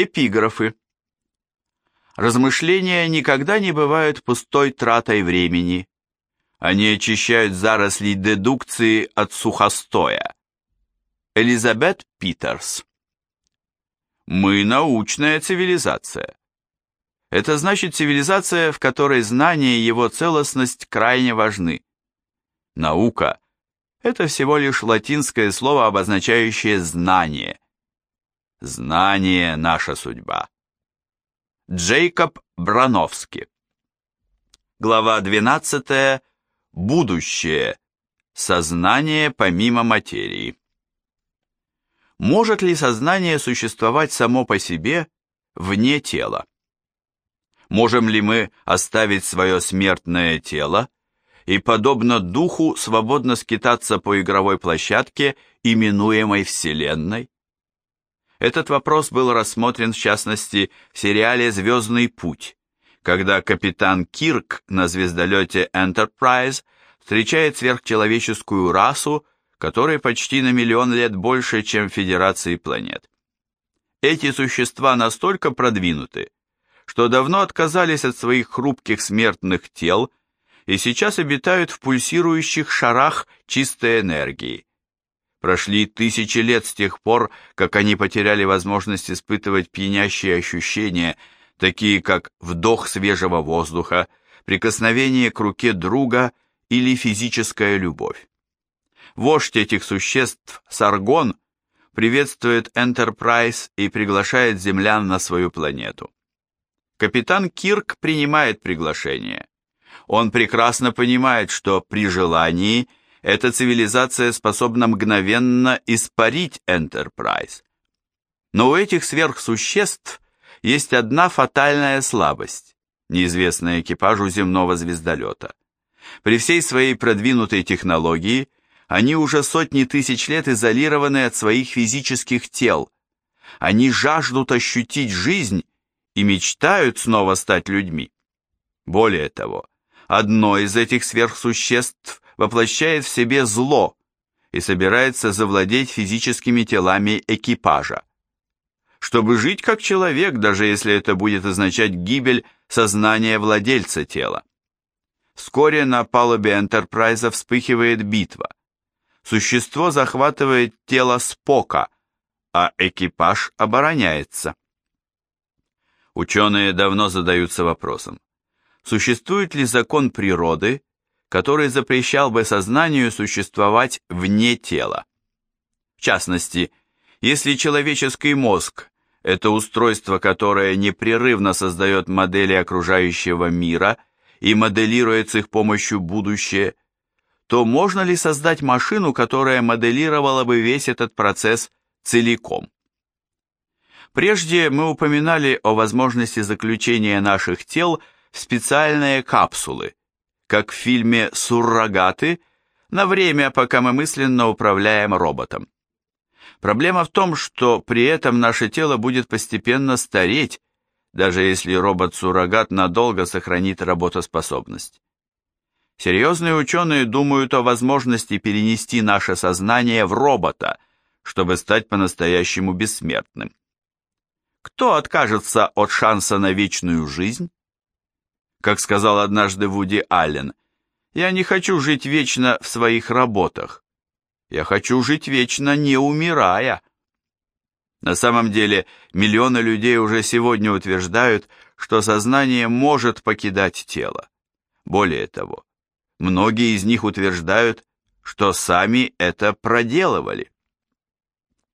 Эпиграфы. Размышления никогда не бывают пустой тратой времени. Они очищают заросли дедукции от сухостоя. Элизабет Питерс. Мы научная цивилизация. Это значит цивилизация, в которой знание и его целостность крайне важны. Наука – это всего лишь латинское слово, обозначающее знание. Знание – наша судьба. Джейкоб Брановский. Глава 12. Будущее. Сознание помимо материи. Может ли сознание существовать само по себе вне тела? Можем ли мы оставить свое смертное тело и, подобно духу, свободно скитаться по игровой площадке, именуемой Вселенной? Этот вопрос был рассмотрен, в частности, в сериале «Звездный путь», когда капитан Кирк на звездолете Enterprise встречает сверхчеловеческую расу, которой почти на миллион лет больше, чем Федерации планет. Эти существа настолько продвинуты, что давно отказались от своих хрупких смертных тел и сейчас обитают в пульсирующих шарах чистой энергии. Прошли тысячи лет с тех пор, как они потеряли возможность испытывать пьянящие ощущения, такие как вдох свежего воздуха, прикосновение к руке друга или физическая любовь. Вождь этих существ, Саргон, приветствует Энтерпрайз и приглашает землян на свою планету. Капитан Кирк принимает приглашение. Он прекрасно понимает, что при желании эта цивилизация способна мгновенно испарить Энтерпрайз. Но у этих сверхсуществ есть одна фатальная слабость, неизвестная экипажу земного звездолета. При всей своей продвинутой технологии они уже сотни тысяч лет изолированы от своих физических тел. Они жаждут ощутить жизнь и мечтают снова стать людьми. Более того, одно из этих сверхсуществ воплощает в себе зло и собирается завладеть физическими телами экипажа. Чтобы жить как человек, даже если это будет означать гибель сознания владельца тела. Вскоре на палубе Энтерпрайза вспыхивает битва. Существо захватывает тело Спока, а экипаж обороняется. Ученые давно задаются вопросом, существует ли закон природы, который запрещал бы сознанию существовать вне тела. В частности, если человеческий мозг – это устройство, которое непрерывно создает модели окружающего мира и моделирует с их помощью будущее, то можно ли создать машину, которая моделировала бы весь этот процесс целиком? Прежде мы упоминали о возможности заключения наших тел в специальные капсулы, как в фильме «Суррогаты», на время, пока мы мысленно управляем роботом. Проблема в том, что при этом наше тело будет постепенно стареть, даже если робот-суррогат надолго сохранит работоспособность. Серьезные ученые думают о возможности перенести наше сознание в робота, чтобы стать по-настоящему бессмертным. Кто откажется от шанса на вечную жизнь? Как сказал однажды Вуди Аллен, я не хочу жить вечно в своих работах. Я хочу жить вечно, не умирая. На самом деле, миллионы людей уже сегодня утверждают, что сознание может покидать тело. Более того, многие из них утверждают, что сами это проделывали.